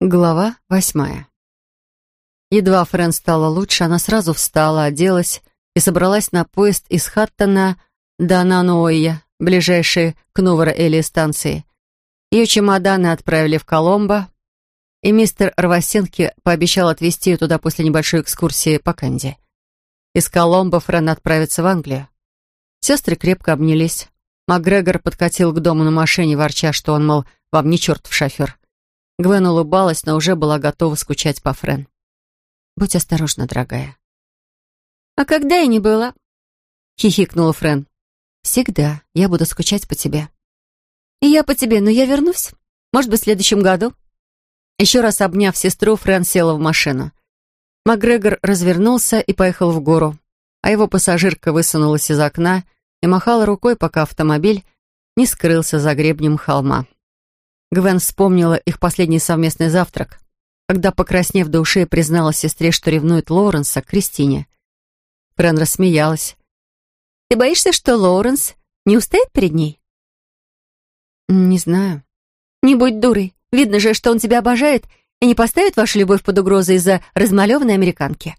Глава восьмая. Едва Френ стала лучше, она сразу встала, оделась и собралась на поезд из Хаттона до Нануоя, ближайшей к Новора-Эли станции. Ее чемоданы отправили в Коломбо, и мистер Рвасенки пообещал отвезти ее туда после небольшой экскурсии по Канди. Из Коломбо Френ отправится в Англию. Сестры крепко обнялись. Макгрегор подкатил к дому на машине, ворча, что он, мол, вам не чертов шофер. Гвен улыбалась, но уже была готова скучать по Френ. «Будь осторожна, дорогая». «А когда я не была?» — хихикнула Френ. «Всегда. Я буду скучать по тебе». «И я по тебе, но я вернусь. Может быть, в следующем году». Еще раз обняв сестру, Френ села в машину. Макгрегор развернулся и поехал в гору, а его пассажирка высунулась из окна и махала рукой, пока автомобиль не скрылся за гребнем холма. Гвен вспомнила их последний совместный завтрак, когда, покраснев до ушей, признала сестре, что ревнует Лоуренса к Кристине. Френ рассмеялась. «Ты боишься, что Лоуренс не устоит перед ней?» «Не знаю». «Не будь дурой. Видно же, что он тебя обожает и не поставит вашу любовь под угрозу из-за размалеванной американки».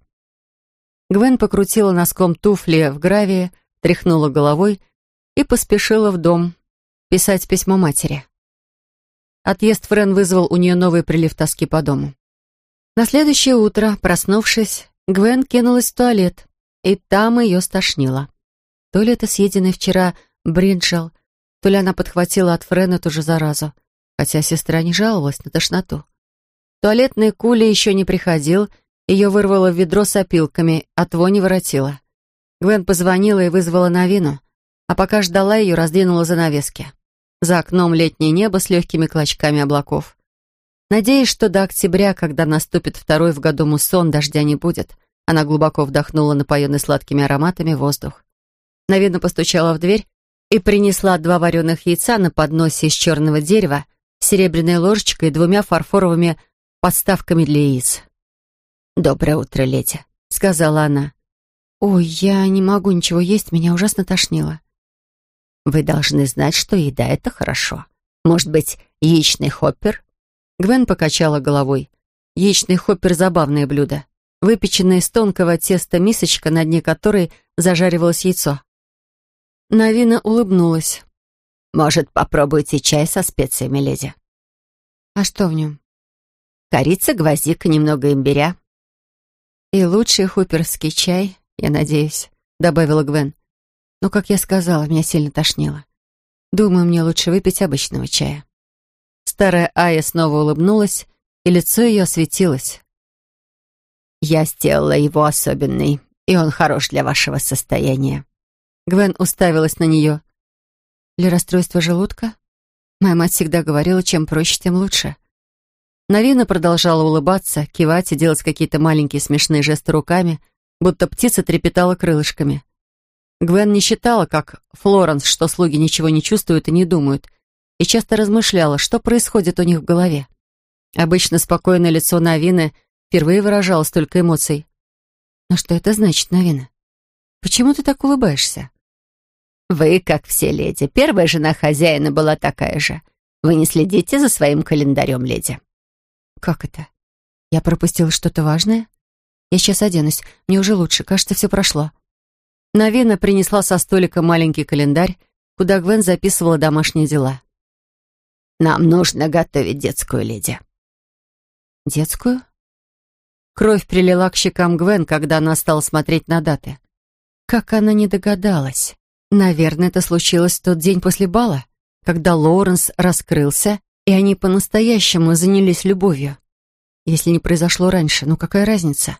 Гвен покрутила носком туфли в гравии, тряхнула головой и поспешила в дом писать письмо матери. Отъезд Френ вызвал у нее новый прилив тоски по дому. На следующее утро, проснувшись, Гвен кинулась в туалет, и там ее стошнило. То ли это съеденный вчера бринджал, то ли она подхватила от Френа ту же заразу, хотя сестра не жаловалась на тошноту. Туалетный кули еще не приходил, ее вырвало в ведро с опилками, от вони воротило. Гвен позвонила и вызвала Новину, а пока ждала ее, раздвинула занавески. За окном летнее небо с легкими клочками облаков. Надеясь, что до октября, когда наступит второй в году муссон, дождя не будет, она глубоко вдохнула напоенный сладкими ароматами воздух. Навина постучала в дверь и принесла два вареных яйца на подносе из черного дерева, серебряной ложечкой и двумя фарфоровыми подставками для яиц. «Доброе утро, леди», — сказала она. «Ой, я не могу ничего есть, меня ужасно тошнило». Вы должны знать, что еда — это хорошо. Может быть, яичный хоппер?» Гвен покачала головой. Яичный хоппер — забавное блюдо. Выпеченная из тонкого теста мисочка, на дне которой зажаривалось яйцо. Навина улыбнулась. «Может, попробуйте чай со специями, леди?» «А что в нем?» «Корица, гвоздика, немного имбиря». «И лучший хуперский чай, я надеюсь», — добавила Гвен. Но, как я сказала, меня сильно тошнило. Думаю, мне лучше выпить обычного чая. Старая Ая снова улыбнулась, и лицо ее осветилось. «Я сделала его особенный, и он хорош для вашего состояния». Гвен уставилась на нее. «Для расстройства желудка? Моя мать всегда говорила, чем проще, тем лучше». Навина продолжала улыбаться, кивать и делать какие-то маленькие смешные жесты руками, будто птица трепетала крылышками. Гвен не считала, как Флоренс, что слуги ничего не чувствуют и не думают, и часто размышляла, что происходит у них в голове. Обычно спокойное лицо Навины впервые выражало столько эмоций. «Но что это значит, Навина? Почему ты так улыбаешься?» «Вы, как все леди. Первая жена хозяина была такая же. Вы не следите за своим календарем, леди». «Как это? Я пропустила что-то важное? Я сейчас оденусь. Мне уже лучше. Кажется, все прошло». Навина принесла со столика маленький календарь, куда Гвен записывала домашние дела. «Нам нужно готовить детскую леди». «Детскую?» Кровь прилила к щекам Гвен, когда она стала смотреть на даты. Как она не догадалась. Наверное, это случилось в тот день после бала, когда Лоуренс раскрылся, и они по-настоящему занялись любовью. Если не произошло раньше, ну какая разница?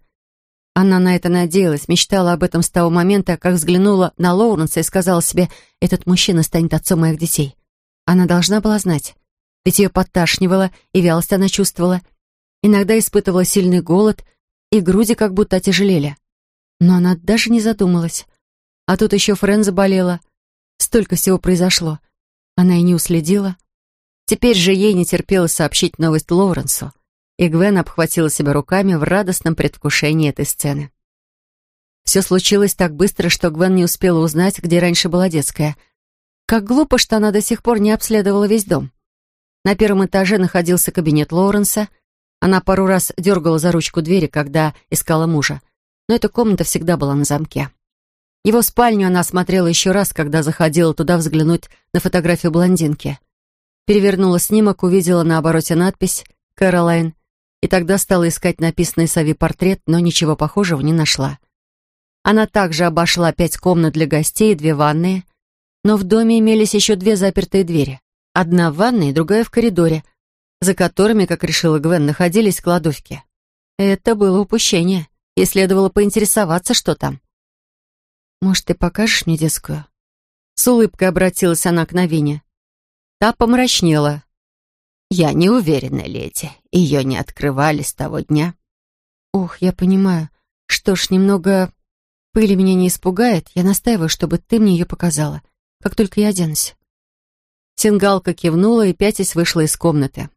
Она на это надеялась, мечтала об этом с того момента, как взглянула на Лоуренса и сказала себе, этот мужчина станет отцом моих детей. Она должна была знать. Ведь ее подташнивало, и вялость она чувствовала. Иногда испытывала сильный голод, и груди как будто отяжелели. Но она даже не задумалась. А тут еще Френ заболела. Столько всего произошло. Она и не уследила. Теперь же ей не терпелось сообщить новость Лоуренсу и Гвен обхватила себя руками в радостном предвкушении этой сцены. Все случилось так быстро, что Гвен не успела узнать, где раньше была детская. Как глупо, что она до сих пор не обследовала весь дом. На первом этаже находился кабинет Лоуренса, Она пару раз дергала за ручку двери, когда искала мужа, но эта комната всегда была на замке. Его спальню она осмотрела еще раз, когда заходила туда взглянуть на фотографию блондинки. Перевернула снимок, увидела на обороте надпись «Кэролайн», и тогда стала искать написанный Сави портрет, но ничего похожего не нашла. Она также обошла пять комнат для гостей и две ванные, но в доме имелись еще две запертые двери. Одна в ванной, другая в коридоре, за которыми, как решила Гвен, находились кладовки. Это было упущение, и следовало поинтересоваться, что там. «Может, ты покажешь мне детскую?» С улыбкой обратилась она к Новине. Та помрачнела. «Я не уверена, леди. Ее не открывали с того дня». «Ох, я понимаю. Что ж, немного пыли меня не испугает. Я настаиваю, чтобы ты мне ее показала, как только я оденусь». Сингалка кивнула и пятясь вышла из комнаты.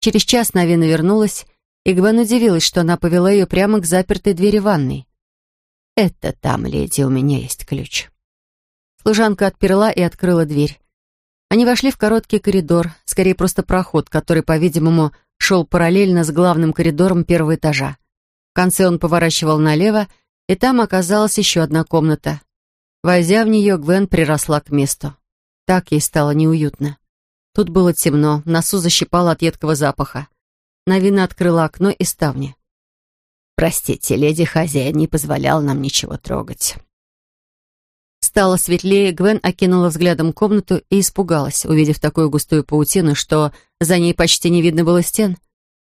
Через час Новина вернулась, и Гвен удивилась, что она повела ее прямо к запертой двери ванной. «Это там, леди, у меня есть ключ». Служанка отперла и открыла дверь. Они вошли в короткий коридор, скорее просто проход, который, по-видимому, шел параллельно с главным коридором первого этажа. В конце он поворачивал налево, и там оказалась еще одна комната. Войдя в нее, Гвен приросла к месту. Так ей стало неуютно. Тут было темно, носу защипало от едкого запаха. Навина открыла окно и ставни. «Простите, леди хозяин не позволял нам ничего трогать». Стало светлее, Гвен окинула взглядом комнату и испугалась, увидев такую густую паутину, что за ней почти не видно было стен,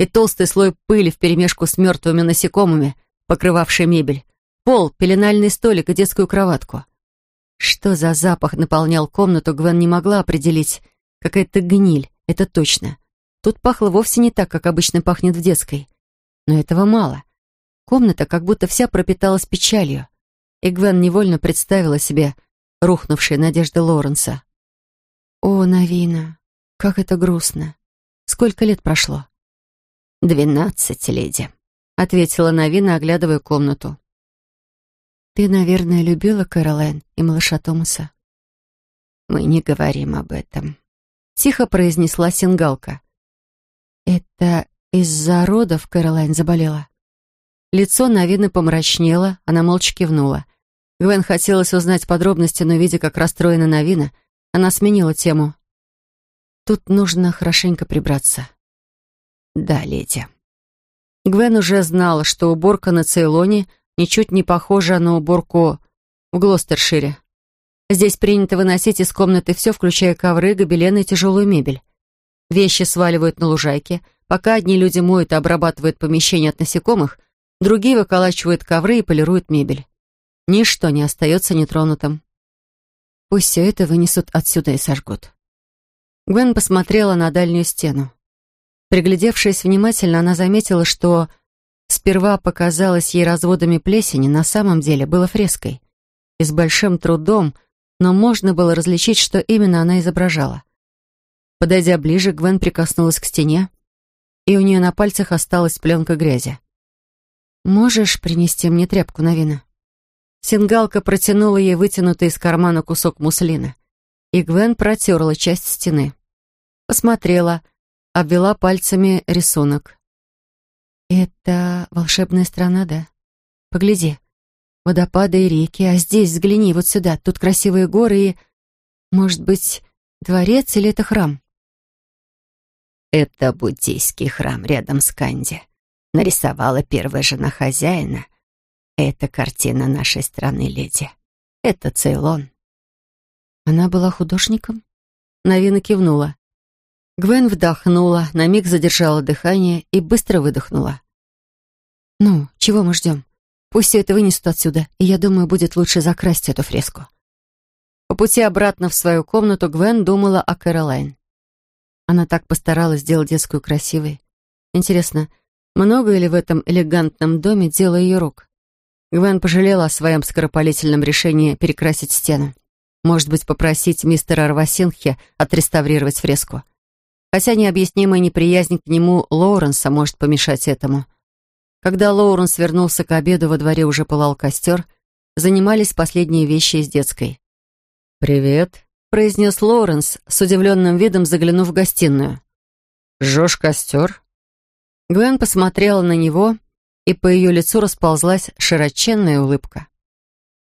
и толстый слой пыли вперемешку с мертвыми насекомыми, покрывавший мебель, пол, пеленальный столик и детскую кроватку. Что за запах наполнял комнату, Гвен не могла определить. Какая-то гниль, это точно. Тут пахло вовсе не так, как обычно пахнет в детской. Но этого мало. Комната как будто вся пропиталась печалью. И невольно представила себе рухнувшие надежды Лоренса. «О, Навина, как это грустно! Сколько лет прошло?» «Двенадцать, леди», — ответила Навина, оглядывая комнату. «Ты, наверное, любила Кэролайн и малыша Томаса?» «Мы не говорим об этом», — тихо произнесла Сингалка. «Это из-за родов Кэролайн заболела?» Лицо Навины помрачнело, она молча кивнула. Гвен хотелось узнать подробности, но, видя, как расстроена Навина, она сменила тему. «Тут нужно хорошенько прибраться». «Да, леди». Гвен уже знала, что уборка на Цейлоне ничуть не похожа на уборку в Глостершире. Здесь принято выносить из комнаты все, включая ковры, гобелены и тяжелую мебель. Вещи сваливают на лужайке. Пока одни люди моют и обрабатывают помещение от насекомых, Другие выколачивают ковры и полируют мебель. Ничто не остается нетронутым. Пусть все это вынесут отсюда и сожгут. Гвен посмотрела на дальнюю стену. Приглядевшись внимательно, она заметила, что сперва показалось ей разводами плесени, на самом деле было фреской. И с большим трудом, но можно было различить, что именно она изображала. Подойдя ближе, Гвен прикоснулась к стене, и у нее на пальцах осталась пленка грязи. «Можешь принести мне тряпку, Новина?» Сингалка протянула ей вытянутый из кармана кусок муслина, и Гвен протерла часть стены. Посмотрела, обвела пальцами рисунок. «Это волшебная страна, да? Погляди. Водопады и реки, а здесь взгляни вот сюда. Тут красивые горы и... Может быть, дворец или это храм?» «Это буддийский храм рядом с Канди», нарисовала первая жена хозяина. Это картина нашей страны, леди. Это Цейлон. Она была художником? Навина кивнула. Гвен вдохнула, на миг задержала дыхание и быстро выдохнула. «Ну, чего мы ждем? Пусть все это вынесут отсюда, и я думаю, будет лучше закрасть эту фреску». По пути обратно в свою комнату Гвен думала о Кэролайн. Она так постаралась сделать детскую красивой. Интересно, много ли в этом элегантном доме дело ее рук? Гвен пожалела о своем скоропалительном решении перекрасить стену. Может быть, попросить мистера Арвасинхе отреставрировать фреску. Хотя необъяснимая неприязнь к нему Лоуренса может помешать этому. Когда Лоуренс вернулся к обеду, во дворе уже пылал костер, занимались последние вещи из детской. «Привет», — произнес Лоуренс, с удивленным видом заглянув в гостиную. «Жжешь костер?» Гвен посмотрела на него, и по ее лицу расползлась широченная улыбка.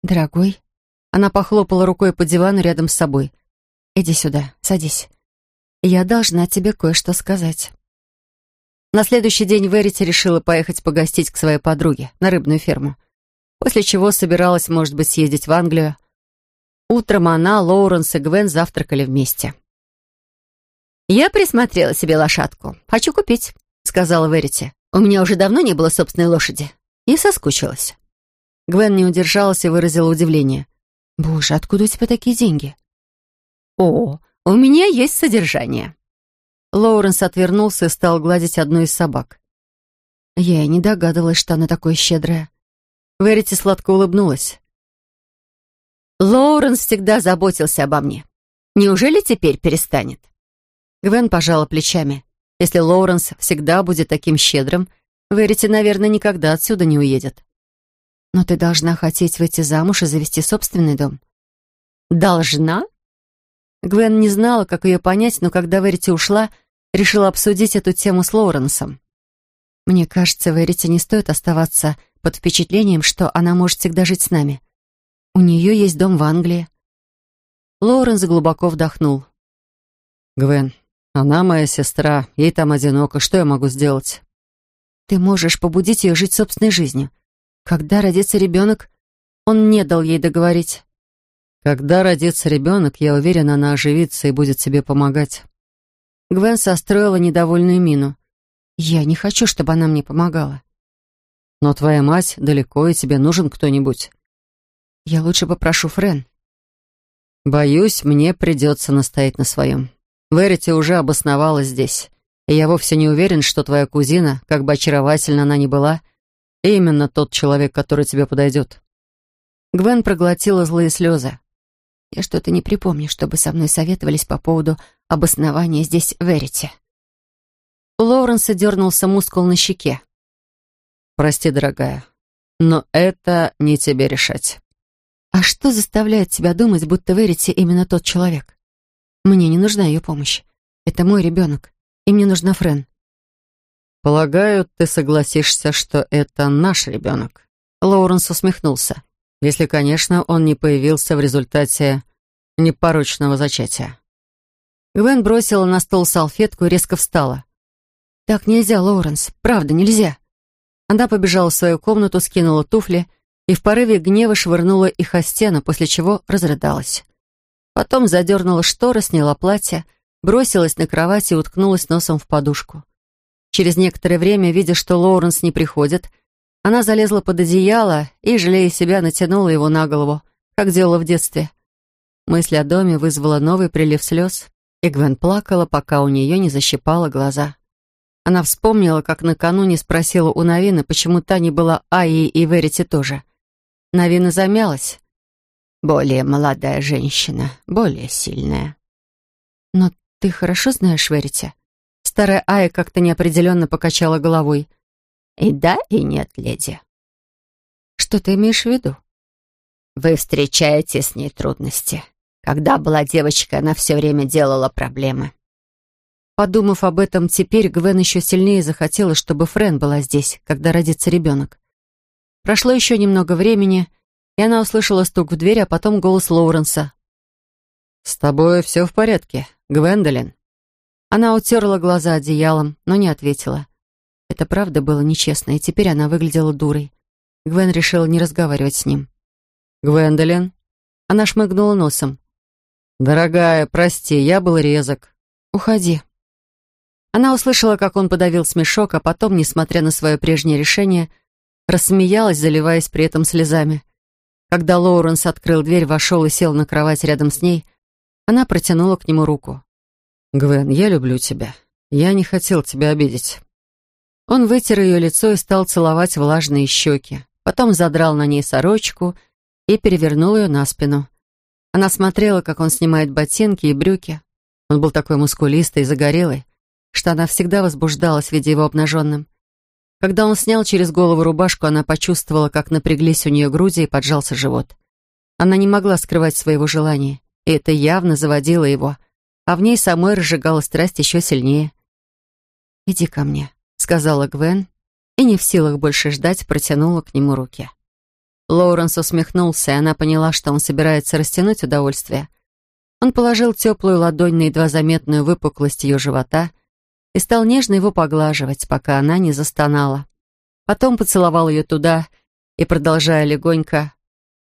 «Дорогой», она похлопала рукой по дивану рядом с собой. «Иди сюда, садись. Я должна тебе кое-что сказать». На следующий день Верити решила поехать погостить к своей подруге на рыбную ферму, после чего собиралась, может быть, съездить в Англию. Утром она, Лоуренс и Гвен завтракали вместе. «Я присмотрела себе лошадку. Хочу купить», — сказала Верити. «У меня уже давно не было собственной лошади. И соскучилась». Гвен не удержалась и выразила удивление. «Боже, откуда у тебя такие деньги?» «О, у меня есть содержание». Лоуренс отвернулся и стал гладить одну из собак. Я и не догадывалась, что она такое щедрая. Верити сладко улыбнулась. Лоуренс всегда заботился обо мне. Неужели теперь перестанет? Гвен пожала плечами. Если Лоуренс всегда будет таким щедрым, Верити, наверное, никогда отсюда не уедет. Но ты должна хотеть выйти замуж и завести собственный дом. Должна? Гвен не знала, как ее понять, но когда Верити ушла, решила обсудить эту тему с Лоуренсом. Мне кажется, Верити не стоит оставаться под впечатлением, что она может всегда жить с нами. У нее есть дом в Англии. Лоуренс глубоко вдохнул. «Гвен, она моя сестра, ей там одиноко, что я могу сделать?» «Ты можешь побудить ее жить собственной жизнью. Когда родится ребенок, он не дал ей договорить. Когда родится ребенок, я уверен, она оживится и будет тебе помогать. Гвен состроила недовольную мину. Я не хочу, чтобы она мне помогала. Но твоя мать далеко, и тебе нужен кто-нибудь. Я лучше попрошу Френ. Боюсь, мне придется настоять на своем. Верити уже обосновалась здесь. И я вовсе не уверен, что твоя кузина, как бы очаровательна она ни была, — Именно тот человек, который тебе подойдет. Гвен проглотила злые слезы. Я что-то не припомню, чтобы со мной советовались по поводу обоснования здесь Верите. У Лоуренса дернулся мускул на щеке. «Прости, дорогая, но это не тебе решать». «А что заставляет тебя думать, будто Верите именно тот человек? Мне не нужна ее помощь. Это мой ребенок, и мне нужна Френ. «Полагаю, ты согласишься, что это наш ребенок?» Лоуренс усмехнулся. «Если, конечно, он не появился в результате непорочного зачатия». Гвен бросила на стол салфетку и резко встала. «Так нельзя, Лоуренс, правда, нельзя». Она побежала в свою комнату, скинула туфли и в порыве гнева швырнула их о стену, после чего разрыдалась. Потом задернула шторы, сняла платье, бросилась на кровать и уткнулась носом в подушку. Через некоторое время, видя, что Лоуренс не приходит, она залезла под одеяло и, жалея себя, натянула его на голову, как делала в детстве. Мысль о доме вызвала новый прилив слез, и Гвен плакала, пока у нее не защипала глаза. Она вспомнила, как накануне спросила у Навины, почему та не была Аи и Верити тоже. Навина замялась. «Более молодая женщина, более сильная». «Но ты хорошо знаешь Верити?» Старая Ая как-то неопределенно покачала головой. «И да, и нет, леди». «Что ты имеешь в виду?» «Вы встречаете с ней трудности. Когда была девочкой, она все время делала проблемы». Подумав об этом, теперь Гвен еще сильнее захотела, чтобы Френ была здесь, когда родится ребенок. Прошло еще немного времени, и она услышала стук в дверь, а потом голос Лоуренса. «С тобой все в порядке, Гвендолин?» Она утерла глаза одеялом, но не ответила. Это правда было нечестно, и теперь она выглядела дурой. Гвен решила не разговаривать с ним. «Гвендолин?» Она шмыгнула носом. «Дорогая, прости, я был резок». «Уходи». Она услышала, как он подавил смешок, а потом, несмотря на свое прежнее решение, рассмеялась, заливаясь при этом слезами. Когда Лоуренс открыл дверь, вошел и сел на кровать рядом с ней, она протянула к нему руку. «Гвен, я люблю тебя. Я не хотел тебя обидеть». Он вытер ее лицо и стал целовать влажные щеки. Потом задрал на ней сорочку и перевернул ее на спину. Она смотрела, как он снимает ботинки и брюки. Он был такой мускулистый и загорелый, что она всегда возбуждалась, видя его обнаженным. Когда он снял через голову рубашку, она почувствовала, как напряглись у нее груди и поджался живот. Она не могла скрывать своего желания, и это явно заводило его — а в ней самой разжигала страсть еще сильнее. «Иди ко мне», — сказала Гвен, и не в силах больше ждать, протянула к нему руки. Лоуренс усмехнулся, и она поняла, что он собирается растянуть удовольствие. Он положил теплую ладонь на едва заметную выпуклость ее живота и стал нежно его поглаживать, пока она не застонала. Потом поцеловал ее туда и, продолжая легонько,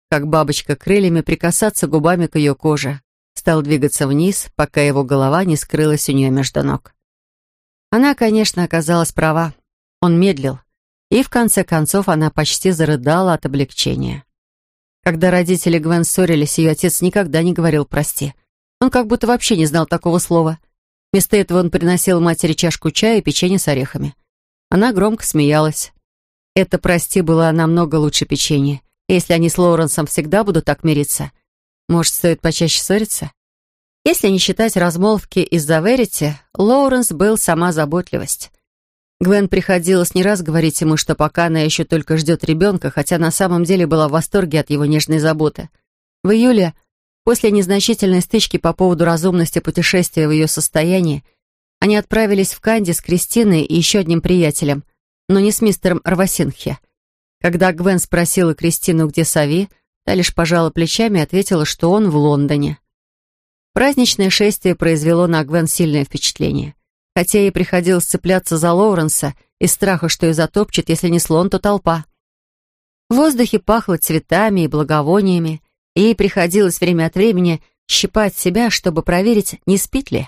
как бабочка крыльями, прикасаться губами к ее коже, стал двигаться вниз, пока его голова не скрылась у нее между ног. Она, конечно, оказалась права. Он медлил, и в конце концов она почти зарыдала от облегчения. Когда родители Гвен ссорились, ее отец никогда не говорил «прости». Он как будто вообще не знал такого слова. Вместо этого он приносил матери чашку чая и печенье с орехами. Она громко смеялась. Это «прости» было намного лучше печенья. Если они с Лоуренсом всегда будут так мириться, может, стоит почаще ссориться? Если не считать размолвки из-за Верити, Лоуренс был сама заботливость. Гвен приходилось не раз говорить ему, что пока она еще только ждет ребенка, хотя на самом деле была в восторге от его нежной заботы. В июле, после незначительной стычки по поводу разумности путешествия в ее состоянии, они отправились в Канди с Кристиной и еще одним приятелем, но не с мистером Рвасинхе. Когда Гвен спросила Кристину, где Сави, та лишь пожала плечами и ответила, что он в Лондоне. Праздничное шествие произвело на Гвен сильное впечатление. Хотя ей приходилось цепляться за Лоуренса из страха, что ее затопчет, если не слон, то толпа. В воздухе пахло цветами и благовониями, ей приходилось время от времени щипать себя, чтобы проверить, не спит ли.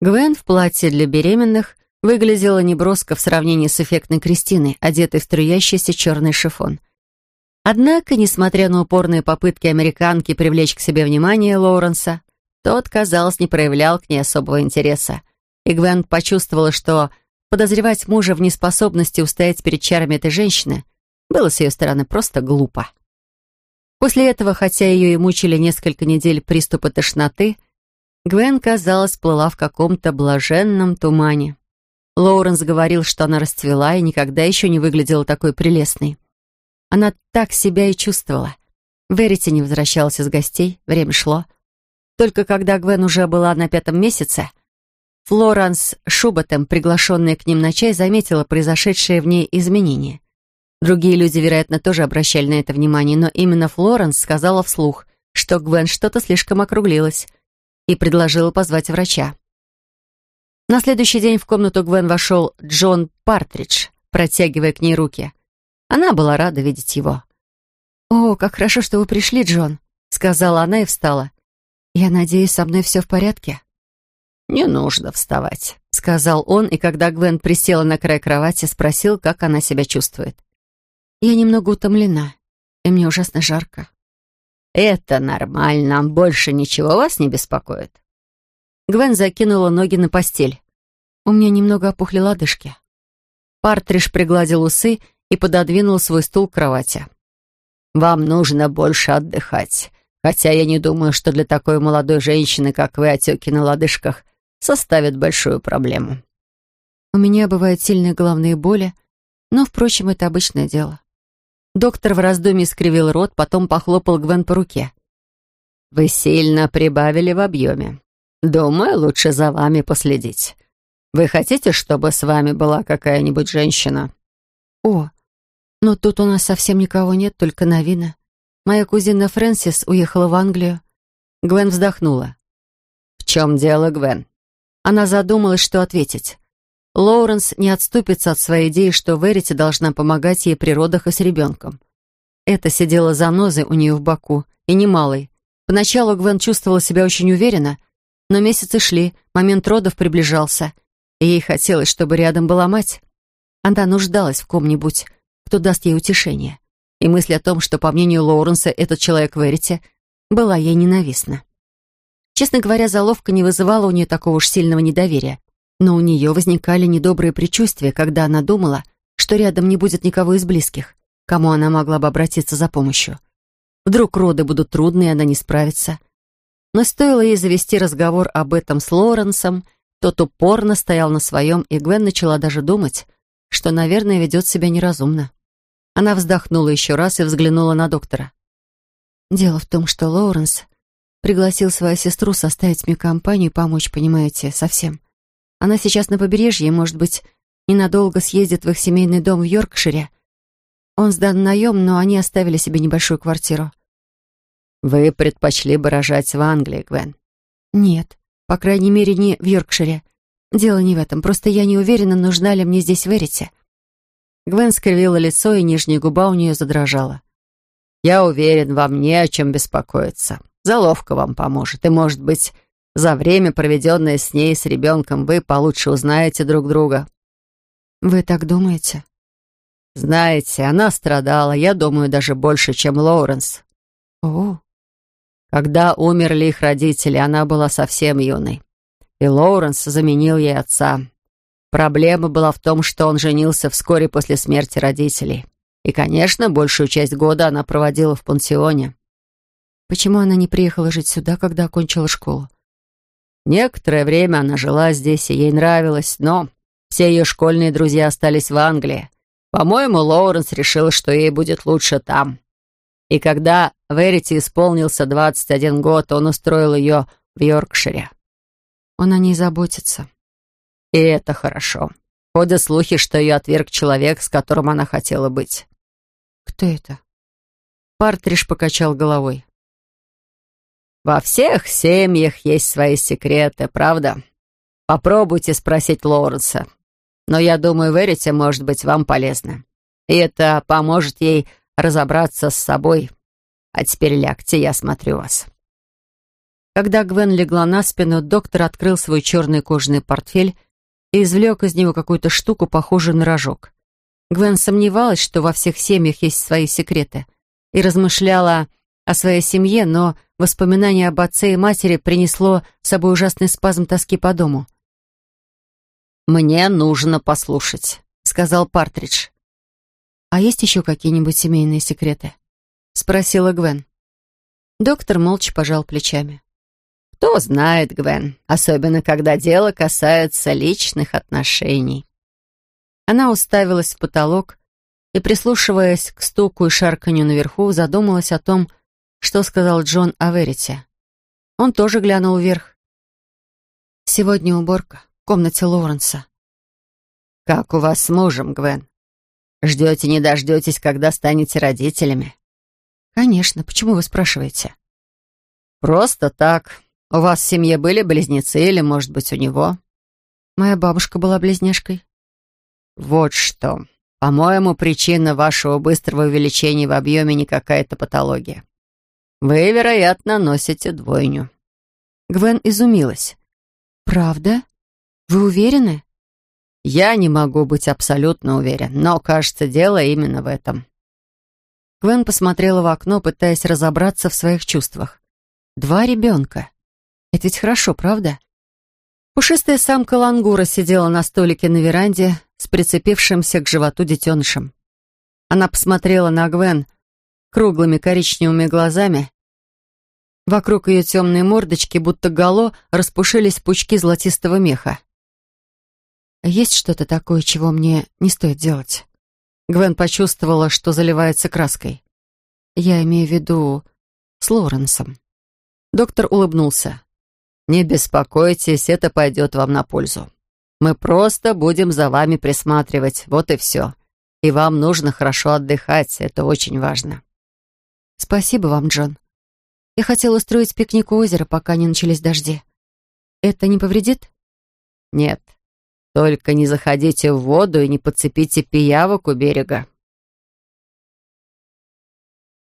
Гвен в платье для беременных выглядела неброско в сравнении с эффектной Кристиной, одетой в струящийся черный шифон. Однако, несмотря на упорные попытки американки привлечь к себе внимание Лоуренса, тот, казалось, не проявлял к ней особого интереса. И Гвен почувствовала, что подозревать мужа в неспособности устоять перед чарами этой женщины было с ее стороны просто глупо. После этого, хотя ее и мучили несколько недель приступы тошноты, Гвен, казалось, плыла в каком-то блаженном тумане. Лоуренс говорил, что она расцвела и никогда еще не выглядела такой прелестной. Она так себя и чувствовала. Верите не возвращалась из гостей, время шло — только когда Гвен уже была на пятом месяце, Флоранс Шуботом, приглашенная к ним на чай, заметила произошедшее в ней изменение. Другие люди, вероятно, тоже обращали на это внимание, но именно Флоренс сказала вслух, что Гвен что-то слишком округлилась, и предложила позвать врача. На следующий день в комнату Гвен вошел Джон Партридж, протягивая к ней руки. Она была рада видеть его. «О, как хорошо, что вы пришли, Джон», — сказала она и встала. «Я надеюсь, со мной все в порядке?» «Не нужно вставать», — сказал он, и когда Гвен присела на край кровати, спросил, как она себя чувствует. «Я немного утомлена, и мне ужасно жарко». «Это нормально, больше ничего вас не беспокоит?» Гвен закинула ноги на постель. «У меня немного опухли лодыжки». Партриш пригладил усы и пододвинул свой стул к кровати. «Вам нужно больше отдыхать. Хотя я не думаю, что для такой молодой женщины, как вы, отеки на лодыжках составят большую проблему. У меня бывают сильные головные боли, но, впрочем, это обычное дело. Доктор в раздумье скривил рот, потом похлопал Гвен по руке. «Вы сильно прибавили в объеме. Думаю, лучше за вами последить. Вы хотите, чтобы с вами была какая-нибудь женщина?» «О, но тут у нас совсем никого нет, только Новина. Моя кузина Фрэнсис уехала в Англию. Гвен вздохнула. «В чем дело, Гвен?» Она задумалась, что ответить. Лоуренс не отступится от своей идеи, что Верити должна помогать ей при родах и с ребенком. Это сидело занозой у нее в боку, и немалой. Поначалу Гвен чувствовала себя очень уверенно, но месяцы шли, момент родов приближался, и ей хотелось, чтобы рядом была мать. Она нуждалась в ком-нибудь, кто даст ей утешение и мысль о том, что, по мнению Лоуренса, этот человек Верите, была ей ненавистна. Честно говоря, заловка не вызывала у нее такого уж сильного недоверия, но у нее возникали недобрые предчувствия, когда она думала, что рядом не будет никого из близких, кому она могла бы обратиться за помощью. Вдруг роды будут трудны, и она не справится. Но стоило ей завести разговор об этом с Лоуренсом, тот упорно стоял на своем, и Гвен начала даже думать, что, наверное, ведет себя неразумно. Она вздохнула еще раз и взглянула на доктора. «Дело в том, что Лоуренс пригласил свою сестру составить мне компанию и помочь, понимаете, совсем. Она сейчас на побережье, и, может быть, ненадолго съездит в их семейный дом в Йоркшире. Он сдан наем, но они оставили себе небольшую квартиру. «Вы предпочли бы рожать в Англии, Гвен?» «Нет, по крайней мере, не в Йоркшире. Дело не в этом, просто я не уверена, нужна ли мне здесь Верите». Гвен скривила лицо, и нижняя губа у нее задрожала. «Я уверен, вам не о чем беспокоиться. Заловка вам поможет, и, может быть, за время, проведенное с ней, с ребенком, вы получше узнаете друг друга». «Вы так думаете?» «Знаете, она страдала, я думаю, даже больше, чем Лоуренс». «О, когда умерли их родители, она была совсем юной. И Лоуренс заменил ей отца. Проблема была в том, что он женился вскоре после смерти родителей. И, конечно, большую часть года она проводила в пансионе. Почему она не приехала жить сюда, когда окончила школу? Некоторое время она жила здесь, и ей нравилось, но все ее школьные друзья остались в Англии. По-моему, Лоуренс решил, что ей будет лучше там. И когда Верити исполнился 21 год, он устроил ее в Йоркшире. Он о ней заботится. И это хорошо. Ходят слухи, что ее отверг человек, с которым она хотела быть. Кто это? Партриш покачал головой. Во всех семьях есть свои секреты, правда? Попробуйте спросить Лоуренса. Но я думаю, Верите может быть вам полезно. И это поможет ей разобраться с собой. А теперь лягте, я смотрю вас». Когда Гвен легла на спину, доктор открыл свой черный кожаный портфель и извлек из него какую-то штуку, похожую на рожок. Гвен сомневалась, что во всех семьях есть свои секреты, и размышляла о своей семье, но воспоминание об отце и матери принесло с собой ужасный спазм тоски по дому. «Мне нужно послушать», — сказал Партридж. «А есть еще какие-нибудь семейные секреты?» — спросила Гвен. Доктор молча пожал плечами. «Кто знает, Гвен, особенно когда дело касается личных отношений». Она уставилась в потолок и, прислушиваясь к стуку и шарканью наверху, задумалась о том, что сказал Джон о Верите. Он тоже глянул вверх. «Сегодня уборка в комнате Лоуренса». «Как у вас с мужем, Гвен?» Ждете, не дождетесь, когда станете родителями? Конечно. Почему вы спрашиваете? Просто так. У вас в семье были близнецы или, может быть, у него? Моя бабушка была близняшкой. Вот что. По-моему, причина вашего быстрого увеличения в объеме не какая-то патология. Вы, вероятно, носите двойню. Гвен изумилась. «Правда? Вы уверены?» Я не могу быть абсолютно уверен, но, кажется, дело именно в этом. Гвен посмотрела в окно, пытаясь разобраться в своих чувствах. Два ребенка. Это ведь хорошо, правда? Пушистая самка лангура сидела на столике на веранде с прицепившимся к животу детенышем. Она посмотрела на Гвен круглыми коричневыми глазами. Вокруг ее темной мордочки, будто гало, распушились пучки золотистого меха. Есть что-то такое, чего мне не стоит делать? Гвен почувствовала, что заливается краской. Я имею в виду с Лоренсом. Доктор улыбнулся. «Не беспокойтесь, это пойдет вам на пользу. Мы просто будем за вами присматривать, вот и все. И вам нужно хорошо отдыхать, это очень важно». «Спасибо вам, Джон. Я хотела устроить пикник у озера, пока не начались дожди. Это не повредит?» «Нет, только не заходите в воду и не подцепите пиявок у берега.